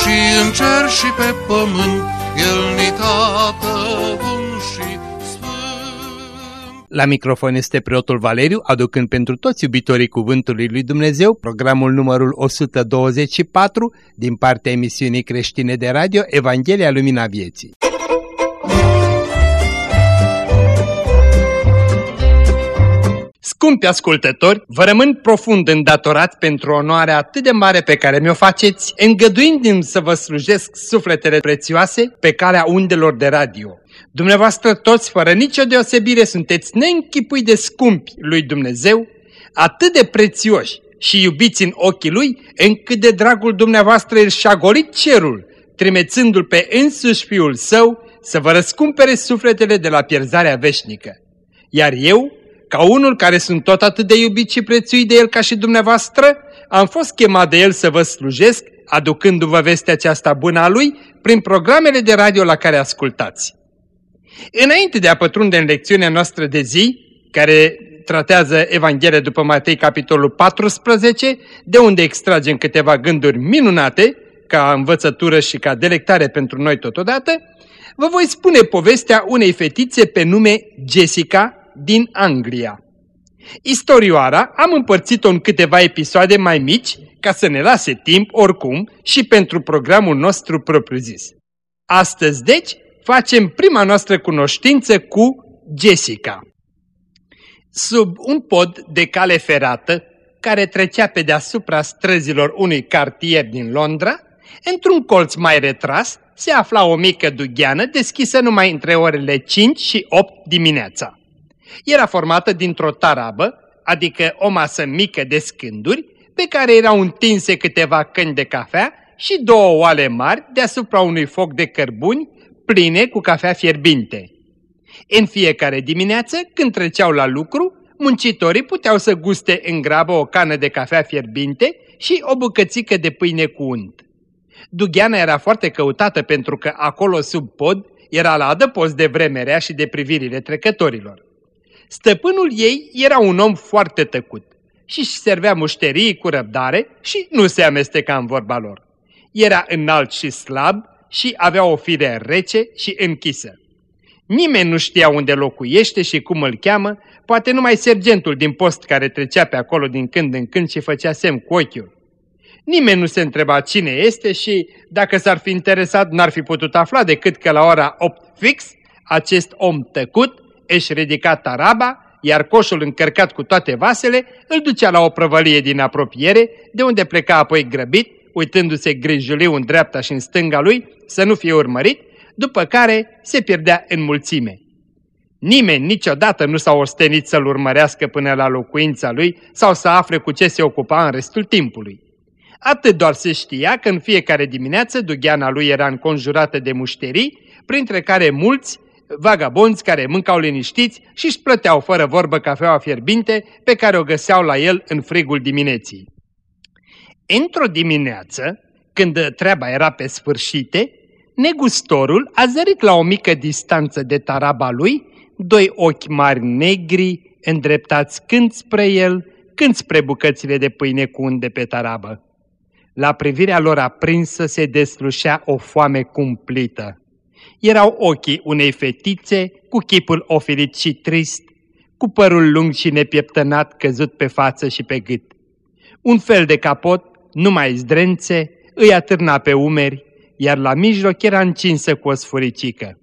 și în cer și pe pământ, El ni tată bun și la microfon este preotul Valeriu, aducând pentru toți iubitorii Cuvântului Lui Dumnezeu programul numărul 124 din partea emisiunii creștine de radio Evanghelia Lumina Vieții. Scumpi ascultători, vă rămân profund îndatorat pentru onoarea atât de mare pe care mi-o faceți, îngăduindu-mi să vă slujesc sufletele prețioase pe calea undelor de radio. Dumneavoastră toți, fără nicio deosebire, sunteți neînchipui de scumpi lui Dumnezeu, atât de prețioși și iubiți în ochii Lui, încât de dragul dumneavoastră El și-a golit cerul, trimețându-L pe însuși Fiul Său să vă răscumpere sufletele de la pierzarea veșnică. Iar eu, ca unul care sunt tot atât de iubit și prețuit de El ca și dumneavoastră, am fost chemat de El să vă slujesc, aducându-vă vestea aceasta bună a Lui, prin programele de radio la care ascultați. Înainte de a pătrunde în lecțiunea noastră de zi, care tratează Evanghelia după Matei, capitolul 14, de unde extragem câteva gânduri minunate, ca învățătură și ca delectare pentru noi totodată, vă voi spune povestea unei fetițe pe nume Jessica din Anglia. Istorioara am împărțit-o în câteva episoade mai mici, ca să ne lase timp, oricum, și pentru programul nostru propriu-zis. Astăzi, deci, facem prima noastră cunoștință cu Jessica. Sub un pod de cale ferată, care trecea pe deasupra străzilor unui cartier din Londra, într-un colț mai retras se afla o mică dugheană deschisă numai între orele 5 și 8 dimineața. Era formată dintr-o tarabă, adică o masă mică de scânduri, pe care erau întinse câteva căni de cafea și două oale mari deasupra unui foc de cărbuni pline cu cafea fierbinte. În fiecare dimineață, când treceau la lucru, muncitorii puteau să guste în grabă o cană de cafea fierbinte și o bucățică de pâine cu unt. Dugheana era foarte căutată pentru că acolo sub pod era la adăpost de vremerea și de privirile trecătorilor. Stăpânul ei era un om foarte tăcut și își servea mușterii cu răbdare și nu se amesteca în vorba lor. Era înalt și slab și avea o fire rece și închisă. Nimeni nu știa unde locuiește și cum îl cheamă, poate numai sergentul din post care trecea pe acolo din când în când și făcea semn cu ochiul. Nimeni nu se întreba cine este și, dacă s-ar fi interesat, n-ar fi putut afla decât că la ora 8 fix, acest om tăcut își ridica taraba, iar coșul încărcat cu toate vasele îl ducea la o prăvălie din apropiere, de unde pleca apoi grăbit, uitându-se grijuliu în dreapta și în stânga lui, să nu fie urmărit, după care se pierdea în mulțime. Nimeni niciodată nu s-a ostenit să-l urmărească până la locuința lui sau să afle cu ce se ocupa în restul timpului. Atât doar se știa că în fiecare dimineață dugheana lui era înconjurată de mușterii, printre care mulți vagabonți care mâncau liniștiți și își plăteau fără vorbă cafeaua fierbinte pe care o găseau la el în frigul dimineții. Într-o dimineață, când treaba era pe sfârșite, negustorul a zărit la o mică distanță de taraba lui doi ochi mari negri îndreptați când spre el, când spre bucățile de pâine cu unde pe tarabă. La privirea lor aprinsă se deslușea o foame cumplită. Erau ochii unei fetițe cu chipul oferit și trist, cu părul lung și nepieptănat căzut pe față și pe gât. Un fel de capot, numai zdrențe, îi atârna pe umeri, iar la mijloc era încinsă cu o sfuricică.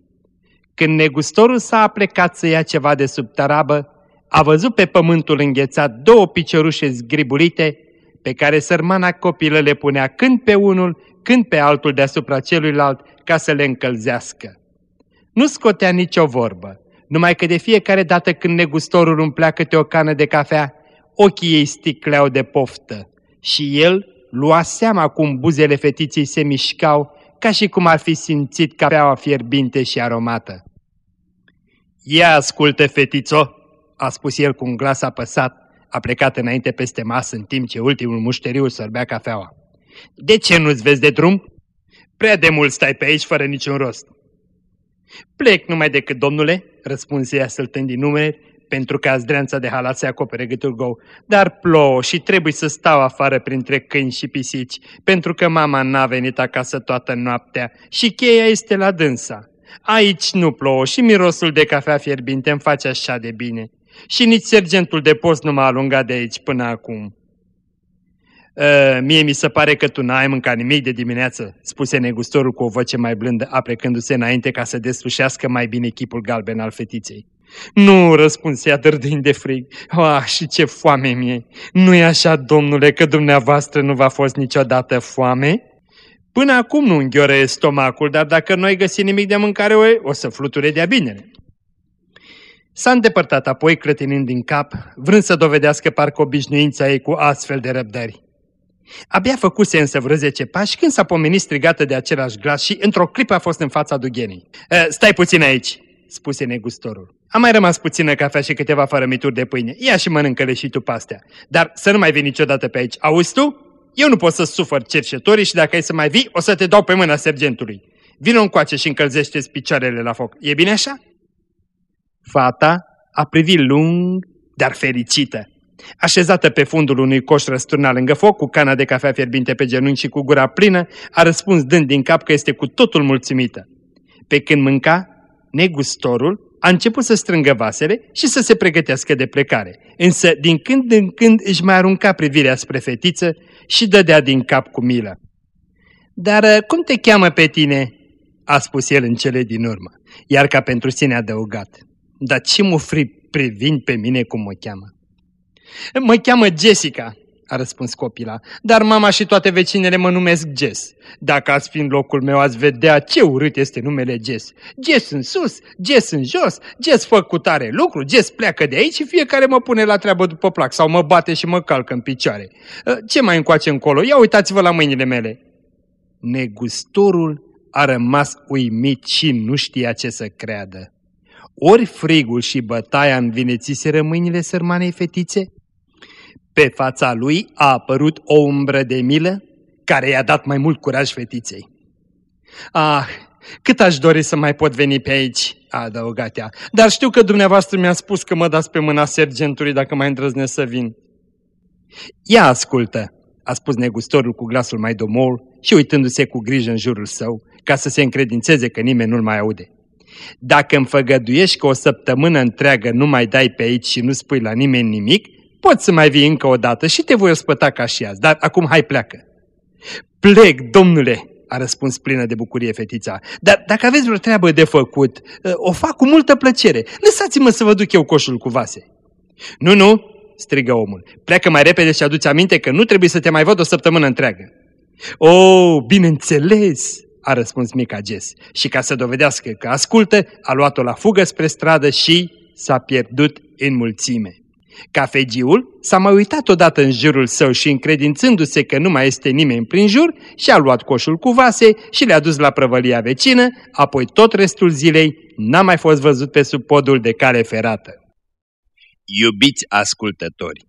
Când negustorul s-a aplecat să ia ceva de sub tarabă, a văzut pe pământul înghețat două piciorușe zgribulite, pe care sărmana copilă le punea când pe unul, când pe altul deasupra celuilalt, ca să le încălzească. Nu scotea nicio vorbă, numai că de fiecare dată când negustorul umplea câte o cană de cafea, ochii ei sticleau de poftă și el lua seama cum buzele fetiței se mișcau, ca și cum ar fi simțit cafeaua fierbinte și aromată. Ia ascultă, fetițo!" a spus el cu un glas apăsat, a plecat înainte peste masă în timp ce ultimul mușteriu sărbea cafeaua. De ce nu-ți vezi de drum?" Prea de mult stai pe aici fără niciun rost." Plec numai decât, domnule," răspunse ea săltând din numere, pentru că azdreanța de halat se acopere gâtul gou, dar plouă și trebuie să stau afară printre câini și pisici, pentru că mama n-a venit acasă toată noaptea și cheia este la dânsa. Aici nu plouă și mirosul de cafea fierbinte îmi face așa de bine. Și nici sergentul de post nu m-a alungat de aici până acum. Uh, mie mi se pare că tu n-ai mâncat nimic de dimineață, spuse negustorul cu o voce mai blândă, aplecându-se înainte ca să deslușească mai bine chipul galben al fetiței. Nu, răspunsea dărdind de frig. Ah, și ce foame mie! Nu-i așa, domnule, că dumneavoastră nu v-a fost niciodată foame? Până acum nu înghiore stomacul, dar dacă nu ai găsit nimic de mâncare, o să fluture de-a binele. S-a îndepărtat apoi, clătinind din cap, vrând să dovedească parcă obișnuința ei cu astfel de răbdări. Abia făcuse însă vreo zece pași când s-a pomenit strigată de același glas și într-o clipă a fost în fața dughenii. E, stai puțin aici, spuse negustorul. A mai rămas puțină cafea și câteva fărămituri de pâine. Ia și mănâncă-le și tu pastea. Dar să nu mai vii niciodată pe aici. Auzi tu? Eu nu pot să sufăr cercetorii și dacă ai să mai vii, o să te dau pe mâna sergentului. Vino încoace și încălzește-ți picioarele la foc. E bine așa? Fata a privit lung, dar fericită. Așezată pe fundul unui coș răsturnat lângă foc, cu cana de cafea fierbinte pe genunchi și cu gura plină, a răspuns dând din cap că este cu totul mulțumită. Pe când mânca, negustorul a început să strângă vasele și să se pregătească de plecare, însă din când în când își mai arunca privirea spre fetiță și dădea din cap cu milă. Dar uh, cum te cheamă pe tine?" a spus el în cele din urmă, iar ca pentru sine adăugat. Dar ce mă fri privind pe mine cum mă cheamă? Mă cheamă Jessica, a răspuns copila, dar mama și toate vecinele mă numesc Jess. Dacă ați fi în locul meu, ați vedea ce urât este numele Jess. Jess în sus, Jess în jos, Jess fă cu tare lucru, Jess pleacă de aici și fiecare mă pune la treabă după plac sau mă bate și mă calcă în picioare. Ă, ce mai încoace încolo? Ia uitați-vă la mâinile mele. Negustorul a rămas uimit și nu știa ce să creadă. Ori frigul și bătaia învinețiseră mâinile sărmanei fetițe, pe fața lui a apărut o umbră de milă care i-a dat mai mult curaj fetiței. Ah, cât aș dori să mai pot veni pe aici, a adăugat ea, dar știu că dumneavoastră mi-a spus că mă dați pe mâna sergentului dacă mai îndrăznesc să vin. Ia ascultă, a spus negustorul cu glasul mai domol și uitându-se cu grijă în jurul său, ca să se încredințeze că nimeni nu-l mai aude. Dacă îmi făgăduiești că o săptămână întreagă nu mai dai pe aici și nu spui la nimeni nimic, poți să mai vii încă o dată și te voi ospăta ca și azi, dar acum hai pleacă. Plec, domnule, a răspuns plină de bucurie fetița, dar dacă aveți vreo treabă de făcut, ă, o fac cu multă plăcere. Lăsați-mă să vă duc eu coșul cu vase. Nu, nu, strigă omul, pleacă mai repede și aduți aminte că nu trebuie să te mai văd o săptămână întreagă. Oh, bineînțeles, a răspuns mica Jess și ca să dovedească că ascultă, a luat-o la fugă spre stradă și s-a pierdut în mulțime. Cafegiul s-a mai uitat odată în jurul său și încredințându-se că nu mai este nimeni prin jur, și-a luat coșul cu vase și le-a dus la prăvălia vecină, apoi tot restul zilei n-a mai fost văzut pe sub podul de cale ferată. Iubiți ascultători,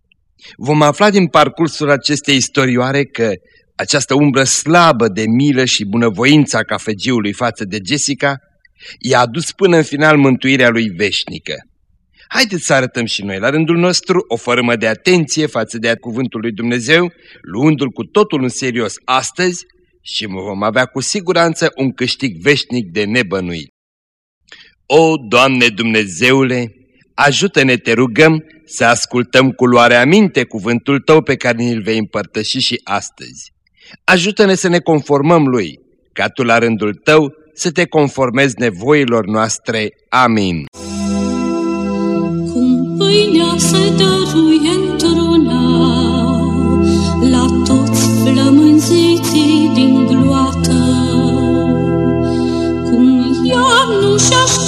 vom afla din parcursul acestei istorioare că această umbră slabă de milă și bunăvoința cafegiului față de Jessica i-a adus până în final mântuirea lui veșnică. Haideți să arătăm și noi la rândul nostru o fărâmă de atenție față de cuvântul lui Dumnezeu, luându-l cu totul în serios astăzi și vom avea cu siguranță un câștig veșnic de nebănuit. O, Doamne Dumnezeule, ajută-ne, te rugăm, să ascultăm cu luarea minte cuvântul Tău pe care ne-l vei împărtăși și astăzi. Ajută-ne să ne conformăm Lui, ca Tu la rândul Tău să te conformezi nevoilor noastre. Amin pâinea se dăruie într-una la toți flămânziții din gloată. Cum ea nu-și așteaptă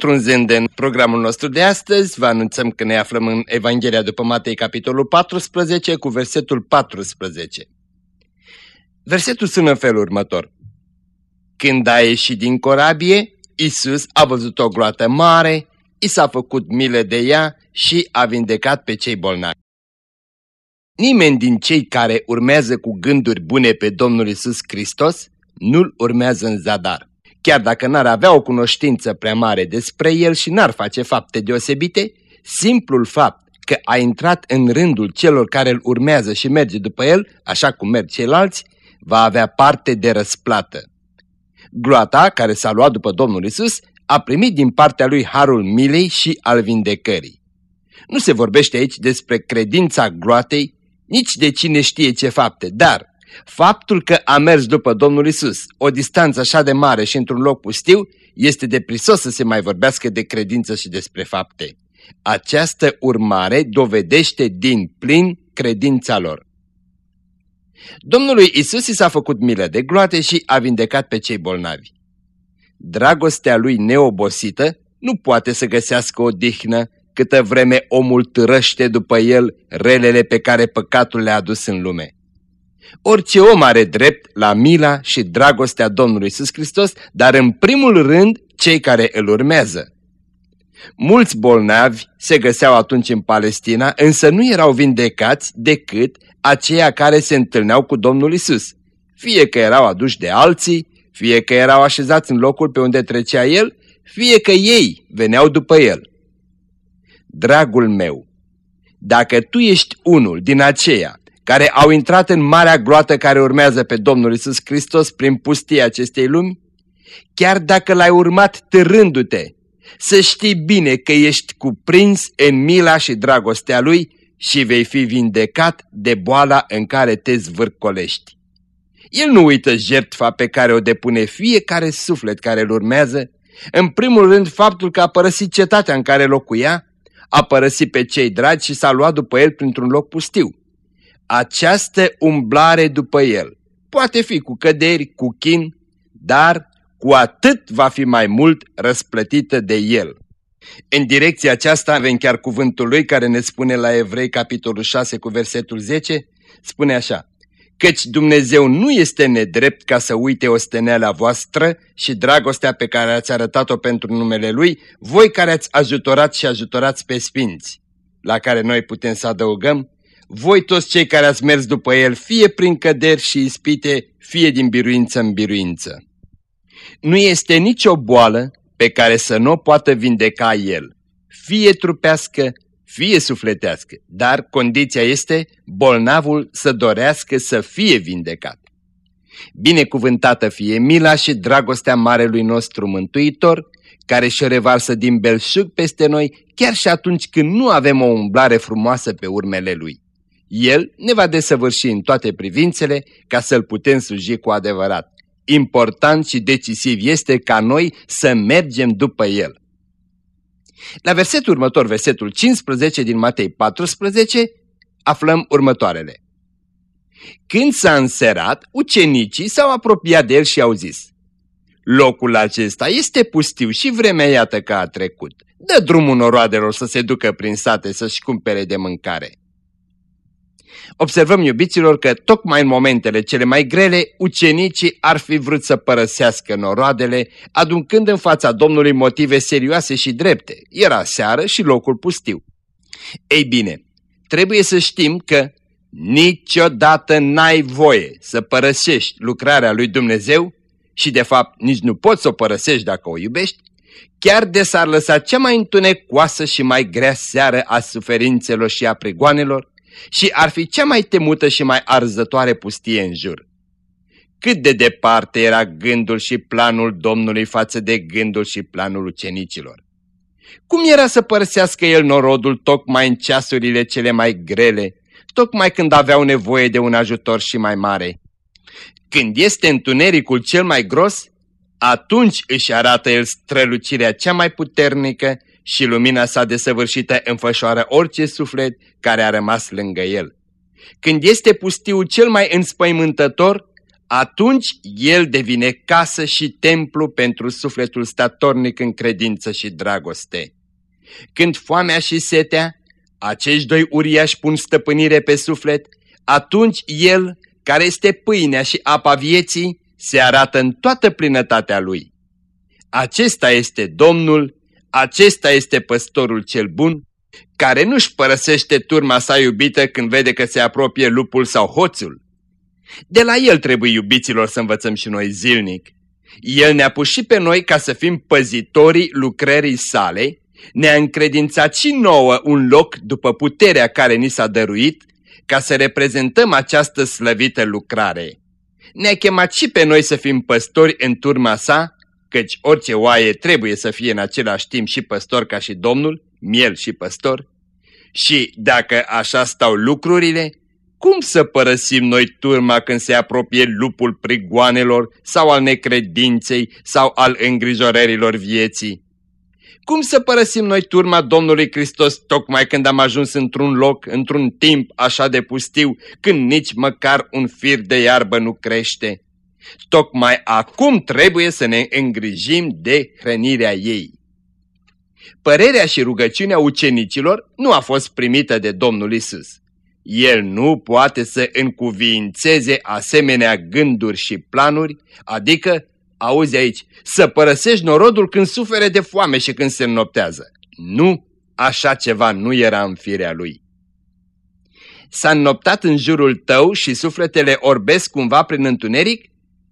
Pătrunzând în programul nostru de astăzi, vă anunțăm că ne aflăm în Evanghelia după Matei, capitolul 14, cu versetul 14. Versetul sună în felul următor. Când a ieșit din corabie, Isus a văzut o groată mare, i s-a făcut milă de ea și a vindecat pe cei bolnavi. Nimeni din cei care urmează cu gânduri bune pe Domnul Isus Hristos nu-L urmează în zadar. Chiar dacă n-ar avea o cunoștință prea mare despre El și n-ar face fapte deosebite, simplul fapt că a intrat în rândul celor care îl urmează și merge după El, așa cum merg ceilalți, va avea parte de răsplată. Gloata, care s-a luat după Domnul Isus, a primit din partea lui harul milei și al vindecării. Nu se vorbește aici despre credința gloatei, nici de cine știe ce fapte, dar faptul că a mers după Domnul Isus o distanță așa de mare și într-un loc pustiu, este de prisos să se mai vorbească de credință și despre fapte. Această urmare dovedește din plin credința lor. Domnului Isus i s-a făcut milă de gloate și a vindecat pe cei bolnavi. Dragostea lui neobosită nu poate să găsească o dihnă câtă vreme omul târăște după el relele pe care păcatul le-a adus în lume. Orice om are drept la mila și dragostea Domnului Iisus Hristos, dar în primul rând cei care îl urmează. Mulți bolnavi se găseau atunci în Palestina, însă nu erau vindecați decât aceia care se întâlneau cu Domnul Isus. Fie că erau aduși de alții, fie că erau așezați în locul pe unde trecea el, fie că ei veneau după el. Dragul meu, dacă tu ești unul din aceia care au intrat în marea gloată care urmează pe Domnul Isus Hristos prin pustia acestei lumi, chiar dacă l-ai urmat târându-te, să știi bine că ești cuprins în mila și dragostea Lui și vei fi vindecat de boala în care te zvârcolești. El nu uită jertfa pe care o depune fiecare suflet care îl urmează, în primul rând faptul că a părăsit cetatea în care locuia, a părăsit pe cei dragi și s-a luat după el printr-un loc pustiu. Această umblare după el poate fi cu căderi, cu chin, dar cu atât va fi mai mult răsplătită de el. În direcția aceasta avem chiar cuvântul lui care ne spune la Evrei capitolul 6 cu versetul 10, spune așa, Căci Dumnezeu nu este nedrept ca să uite osteneala voastră și dragostea pe care ați arătat-o pentru numele Lui, voi care ați ajutorat și ajutorați pe sfinți, la care noi putem să adăugăm, voi toți cei care ați mers după El, fie prin căderi și ispite, fie din biruință în biruință. Nu este nicio boală pe care să nu o poată vindeca El, fie trupească, fie sufletească, dar condiția este bolnavul să dorească să fie vindecat. Binecuvântată fie mila și dragostea Marelui nostru Mântuitor, care și revarsă din belșug peste noi, chiar și atunci când nu avem o umblare frumoasă pe urmele Lui. El ne va desăvârși în toate privințele ca să-L putem sluji cu adevărat. Important și decisiv este ca noi să mergem după El. La versetul următor, versetul 15 din Matei 14, aflăm următoarele. Când s-a înserat, ucenicii s-au apropiat de el și au zis, Locul acesta este pustiu și vremea iată că a trecut. Dă drumul noroadelor să se ducă prin sate să-și cumpere de mâncare. Observăm, iubiților, că tocmai în momentele cele mai grele, ucenicii ar fi vrut să părăsească noroadele, aduncând în fața Domnului motive serioase și drepte. Era seară și locul pustiu. Ei bine, trebuie să știm că niciodată n-ai voie să părăsești lucrarea lui Dumnezeu și de fapt nici nu poți să o părăsești dacă o iubești, chiar de s-ar lăsa cea mai întunecoasă și mai grea seară a suferințelor și a prigoanelor, și ar fi cea mai temută și mai arzătoare pustie în jur. Cât de departe era gândul și planul Domnului față de gândul și planul ucenicilor. Cum era să părăsească el norodul tocmai în ceasurile cele mai grele, tocmai când aveau nevoie de un ajutor și mai mare? Când este întunericul cel mai gros, atunci își arată el strălucirea cea mai puternică și lumina sa desăvârșită înfășoară orice suflet care a rămas lângă el. Când este pustiul cel mai înspăimântător, atunci el devine casă și templu pentru sufletul statornic în credință și dragoste. Când foamea și setea, acești doi uriași pun stăpânire pe suflet, atunci el, care este pâinea și apa vieții, se arată în toată plinătatea lui. Acesta este Domnul, acesta este păstorul cel bun, care nu-și părăsește turma sa iubită când vede că se apropie lupul sau hoțul. De la el trebuie iubiților să învățăm și noi zilnic. El ne-a pus și pe noi ca să fim păzitorii lucrării sale, ne-a încredințat și nouă un loc după puterea care ni s-a dăruit, ca să reprezentăm această slăvită lucrare. Ne-a chemat și pe noi să fim păstori în turma sa, căci orice oaie trebuie să fie în același timp și păstor ca și Domnul, miel și păstor. Și dacă așa stau lucrurile, cum să părăsim noi turma când se apropie lupul prigoanelor sau al necredinței sau al îngrijorărilor vieții? Cum să părăsim noi turma Domnului Hristos tocmai când am ajuns într-un loc, într-un timp așa de pustiu, când nici măcar un fir de iarbă nu crește? Tocmai acum trebuie să ne îngrijim de hrănirea ei. Părerea și rugăciunea ucenicilor nu a fost primită de Domnul Isus. El nu poate să încuvințeze asemenea gânduri și planuri, adică, auzi aici, să părăsești norodul când sufere de foame și când se înnoptează. Nu, așa ceva nu era în firea lui. S-a înnoptat în jurul tău și sufletele orbesc cumva prin întuneric?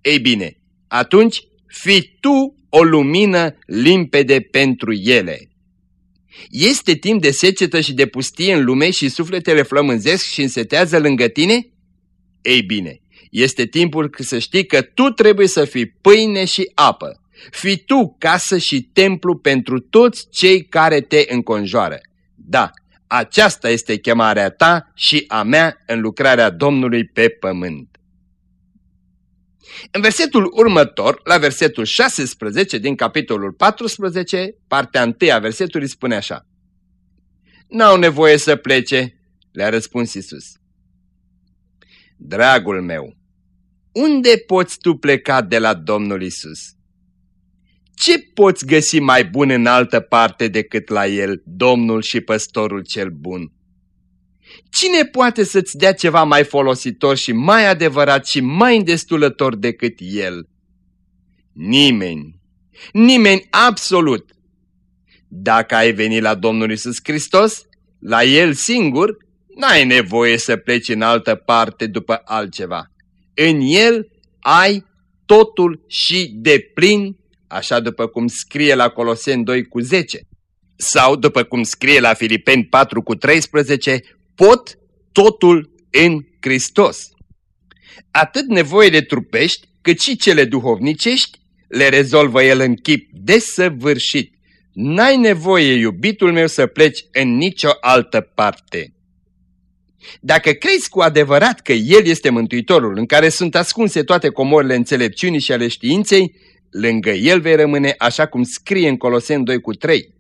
Ei bine, atunci fii tu o lumină limpede pentru ele. Este timp de secetă și de pustie în lume și sufletele flămânzesc și însetează lângă tine? Ei bine, este timpul să știi că tu trebuie să fii pâine și apă. Fii tu casă și templu pentru toți cei care te înconjoară. Da, aceasta este chemarea ta și a mea în lucrarea Domnului pe pământ. În versetul următor, la versetul 16 din capitolul 14, partea 1 a versetului spune așa. N-au nevoie să plece, le-a răspuns Isus. Dragul meu, unde poți tu pleca de la Domnul Isus? Ce poți găsi mai bun în altă parte decât la El, Domnul și Păstorul cel bun? Cine poate să-ți dea ceva mai folositor și mai adevărat și mai îndestulător decât El? Nimeni. Nimeni absolut. Dacă ai venit la Domnul Isus Hristos, la El singur, n-ai nevoie să pleci în altă parte după altceva. În El ai totul și de plin, așa după cum scrie la Coloseni 2 cu 10. Sau, după cum scrie la Filipeni 4 cu 13, pot totul în Hristos. Atât nevoile trupești, cât și cele duhovnicești, le rezolvă el în chip desăvârșit. N-ai nevoie, iubitul meu, să pleci în nicio altă parte. Dacă crezi cu adevărat că El este Mântuitorul, în care sunt ascunse toate comorile înțelepciunii și ale științei, lângă El vei rămâne așa cum scrie în Coloseni 2 cu 3.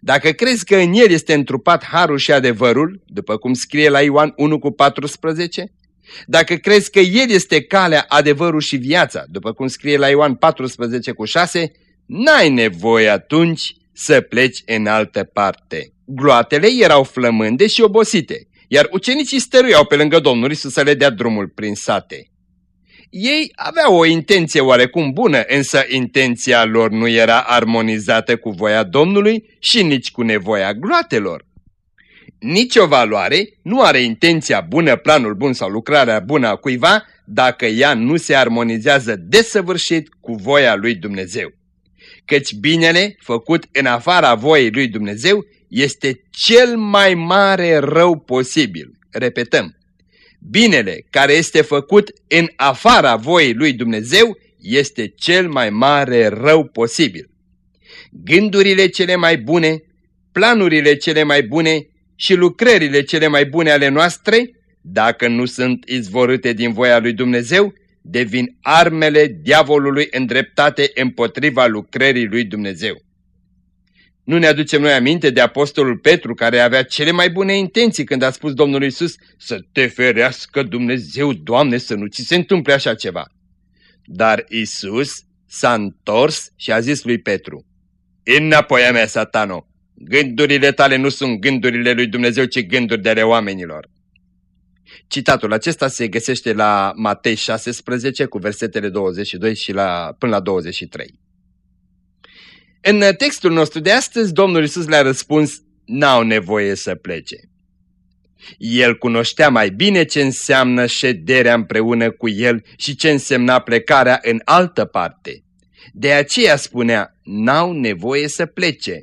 Dacă crezi că în el este întrupat harul și adevărul, după cum scrie la Ioan 1 cu 14, dacă crezi că el este calea, adevărul și viața, după cum scrie la Ioan 14 cu 6, n-ai nevoie atunci să pleci în altă parte. Gloatele erau flămânde și obosite, iar ucenicii stăruiau pe lângă Domnul Iisus să le dea drumul prin sate. Ei aveau o intenție oarecum bună, însă intenția lor nu era armonizată cu voia Domnului și nici cu nevoia gloatelor. Nici o valoare nu are intenția bună, planul bun sau lucrarea bună a cuiva dacă ea nu se armonizează desăvârșit cu voia lui Dumnezeu. Căci binele făcut în afara voiei lui Dumnezeu este cel mai mare rău posibil. Repetăm, Binele care este făcut în afara voii lui Dumnezeu este cel mai mare rău posibil. Gândurile cele mai bune, planurile cele mai bune și lucrările cele mai bune ale noastre, dacă nu sunt izvorâte din voia lui Dumnezeu, devin armele diavolului îndreptate împotriva lucrării lui Dumnezeu. Nu ne aducem noi aminte de apostolul Petru care avea cele mai bune intenții când a spus Domnului Iisus să te ferească Dumnezeu, Doamne, să nu ți se întâmple așa ceva. Dar Isus s-a întors și a zis lui Petru, Înapoi a mea, satano, gândurile tale nu sunt gândurile lui Dumnezeu, ci gânduri de ale oamenilor. Citatul acesta se găsește la Matei 16 cu versetele 22 și la, până la 23. În textul nostru de astăzi, Domnul Isus le-a răspuns, n-au nevoie să plece. El cunoștea mai bine ce înseamnă șederea împreună cu el și ce însemna plecarea în altă parte. De aceea spunea, n-au nevoie să plece.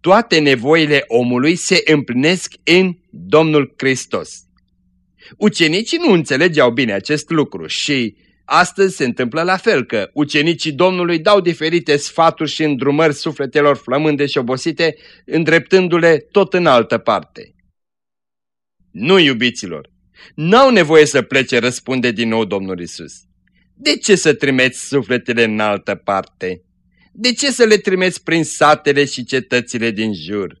Toate nevoile omului se împlinesc în Domnul Hristos. Ucenicii nu înțelegeau bine acest lucru și astăzi se întâmplă la fel că ucenicii Domnului dau diferite sfaturi și îndrumări sufletelor flămânde și obosite, îndreptându-le tot în altă parte. Nu, iubiților, n-au nevoie să plece, răspunde din nou Domnul Isus. De ce să trimeți sufletele în altă parte? De ce să le trimeți prin satele și cetățile din jur?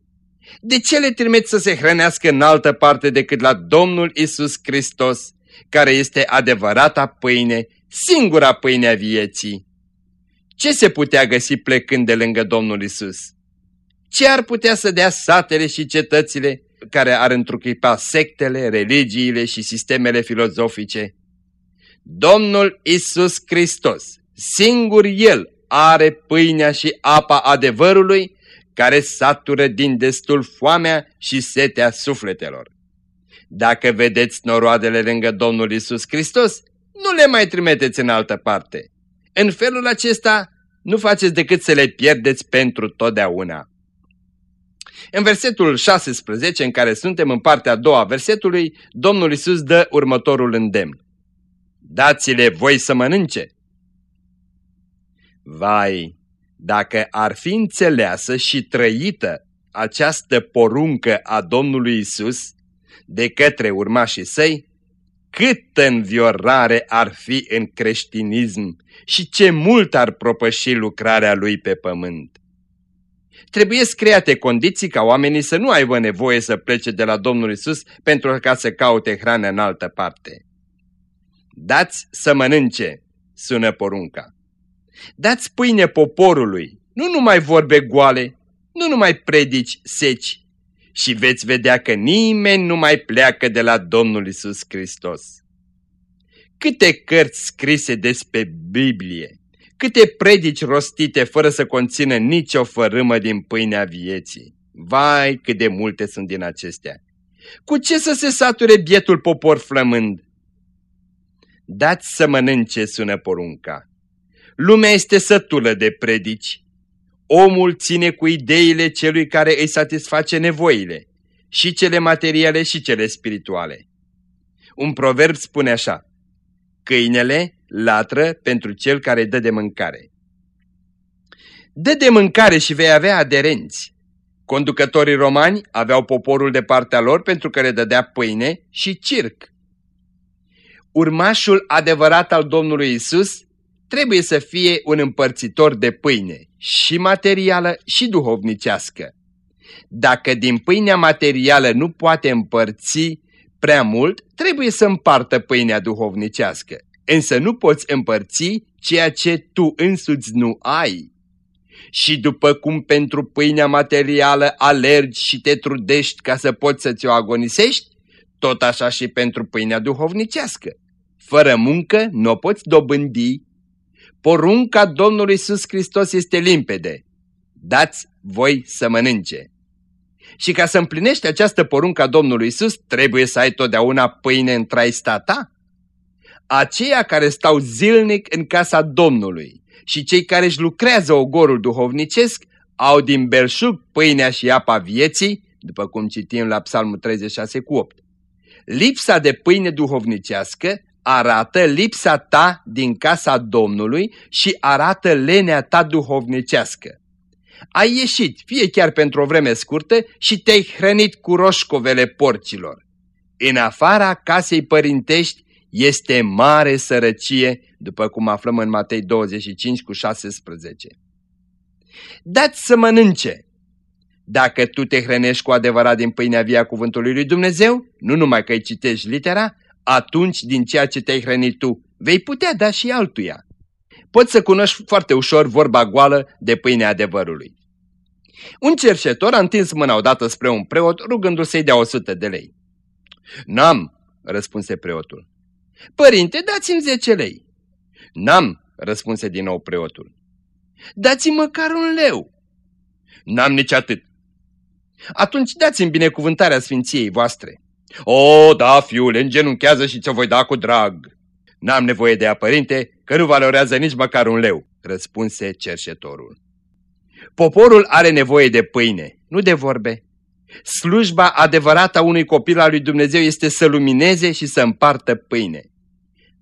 De ce le trimeți să se hrănească în altă parte decât la Domnul Isus Hristos, care este adevărata pâine, singura pâine a vieții? Ce se putea găsi plecând de lângă Domnul Isus? Ce ar putea să dea satele și cetățile care ar întruchipa sectele, religiile și sistemele filozofice? Domnul Isus Hristos, singur El, are pâinea și apa adevărului care satură din destul foamea și setea sufletelor. Dacă vedeți noroadele lângă Domnul Isus Hristos, nu le mai trimiteți în altă parte. În felul acesta nu faceți decât să le pierdeți pentru totdeauna. În versetul 16, în care suntem în partea a doua a versetului, Domnul Isus dă următorul îndemn. Dați-le voi să mănânce. Vai, dacă ar fi înțeleasă și trăită această poruncă a Domnului Isus de către urmașii săi, câtă înviorare ar fi în creștinism și ce mult ar propăși lucrarea lui pe pământ. Trebuie create condiții ca oamenii să nu aibă nevoie să plece de la Domnul Isus pentru ca să caute hrană în altă parte. Dați să mănânce, sună porunca. Dați pâine poporului, nu numai vorbe goale, nu numai predici seci, și veți vedea că nimeni nu mai pleacă de la Domnul Isus Hristos. Câte cărți scrise despre Biblie, câte predici rostite fără să conțină nicio fărâmă din pâinea vieții. Vai, cât de multe sunt din acestea! Cu ce să se sature bietul popor flămând? Dați să mănânce, sună porunca. Lumea este sătulă de predici. Omul ține cu ideile celui care îi satisface nevoile, și cele materiale și cele spirituale. Un proverb spune așa, câinele latră pentru cel care dă de mâncare. Dă de mâncare și vei avea aderenți. Conducătorii romani aveau poporul de partea lor pentru că le dădea pâine și circ. Urmașul adevărat al Domnului Isus trebuie să fie un împărțitor de pâine, și materială și duhovnicească. Dacă din pâinea materială nu poate împărți prea mult, trebuie să împartă pâinea duhovnicească, însă nu poți împărți ceea ce tu însuți nu ai. Și după cum pentru pâinea materială alergi și te trudești ca să poți să ți-o agonisești, tot așa și pentru pâinea duhovnicească. Fără muncă nu o poți dobândi porunca Domnului Iisus Hristos este limpede. Dați voi să mănânce. Și ca să împlinești această poruncă a Domnului Iisus, trebuie să ai totdeauna pâine în traista ta. Aceia care stau zilnic în casa Domnului și cei care își lucrează ogorul duhovnicesc au din belșug pâinea și apa vieții, după cum citim la Psalmul 36 cu 8. Lipsa de pâine duhovnicească arată lipsa ta din casa Domnului și arată lenea ta duhovnicească. Ai ieșit, fie chiar pentru o vreme scurtă, și te-ai hrănit cu roșcovele porcilor. În afara casei părintești este mare sărăcie, după cum aflăm în Matei 25 cu 16. Dați să mănânce! Dacă tu te hrănești cu adevărat din pâinea via cuvântului lui Dumnezeu, nu numai că îi citești litera, atunci din ceea ce te-ai hrănit tu vei putea da și altuia. Poți să cunoști foarte ușor vorba goală de pâine adevărului. Un cerșetor a întins mâna odată spre un preot rugându-l să-i dea o sută de lei. N-am, răspunse preotul. Părinte, dați-mi zece lei. N-am, răspunse din nou preotul. Dați-mi măcar un leu. N-am nici atât. Atunci dați-mi binecuvântarea sfinției voastre. O, da, fiule, îngenunchează și ți-o voi da cu drag. N-am nevoie de ea, părinte, că nu valorează nici măcar un leu, răspunse cerșetorul. Poporul are nevoie de pâine, nu de vorbe. Slujba adevărată a unui copil al lui Dumnezeu este să lumineze și să împartă pâine.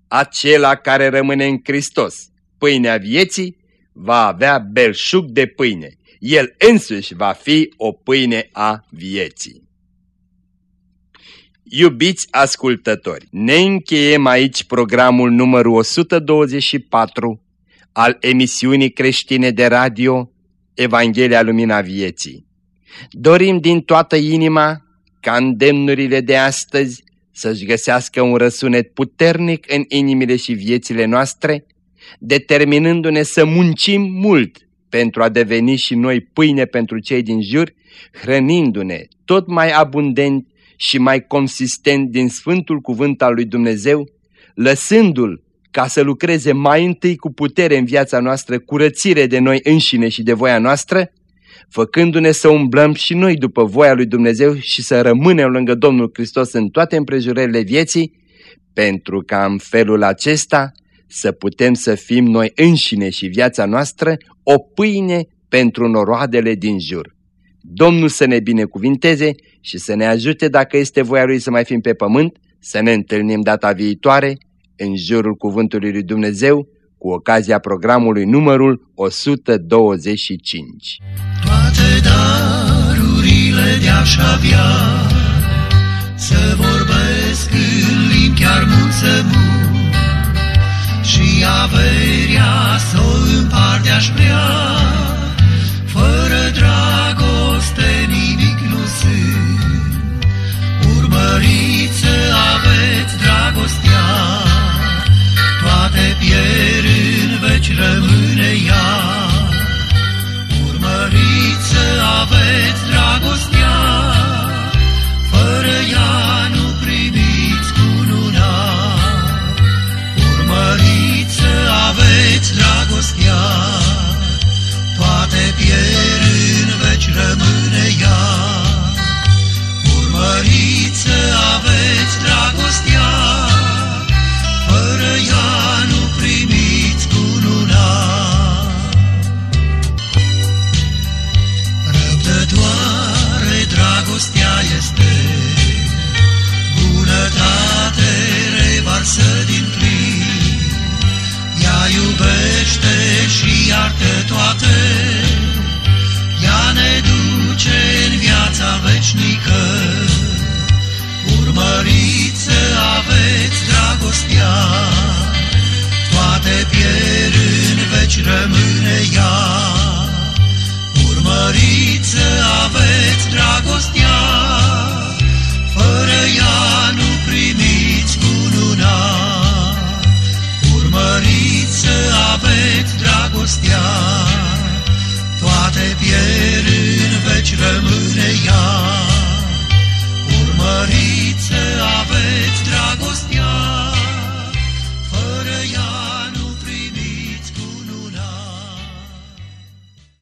Acela care rămâne în Hristos, pâinea vieții, va avea belșug de pâine. El însuși va fi o pâine a vieții. Iubiți ascultători, ne încheiem aici programul numărul 124 al emisiunii creștine de radio Evanghelia Lumina Vieții. Dorim din toată inima ca îndemnurile de astăzi să-și găsească un răsunet puternic în inimile și viețile noastre, determinându-ne să muncim mult pentru a deveni și noi pâine pentru cei din jur, hrănindu-ne tot mai abundent și mai consistent din Sfântul Cuvânt al lui Dumnezeu, lăsându-L ca să lucreze mai întâi cu putere în viața noastră curățire de noi înșine și de voia noastră, făcându-ne să umblăm și noi după voia lui Dumnezeu și să rămânem lângă Domnul Hristos în toate împrejurările vieții, pentru ca în felul acesta să putem să fim noi înșine și viața noastră o pâine pentru noroadele din jur. Domnul să ne binecuvinteze și să ne ajute dacă este voia Lui să mai fim pe pământ, să ne întâlnim data viitoare în jurul Cuvântului Lui Dumnezeu cu ocazia programului numărul 125. Toate darurile de-aș avea Să vorbesc în limbi chiar mult să Și averia să o împart de-aș vrea dragostea. Toate pierd în veci rămâne ea. Urmăriți să aveți dragostea. Fără ea nu primiți cununa Urmăriți să aveți dragostea. Toate pierd Bunătate revarsă din plin. Ea iubește și iartă toate. Ea ne duce în viața veșnică. Urmăriți să aveți dragostea. Toate pierd în veci rămâne ea. Urmăriți să aveți dragostea. Fără ea nu aveți dragostea, toate pierd în veci rămâne ea. Urmăriți aveți dragostea,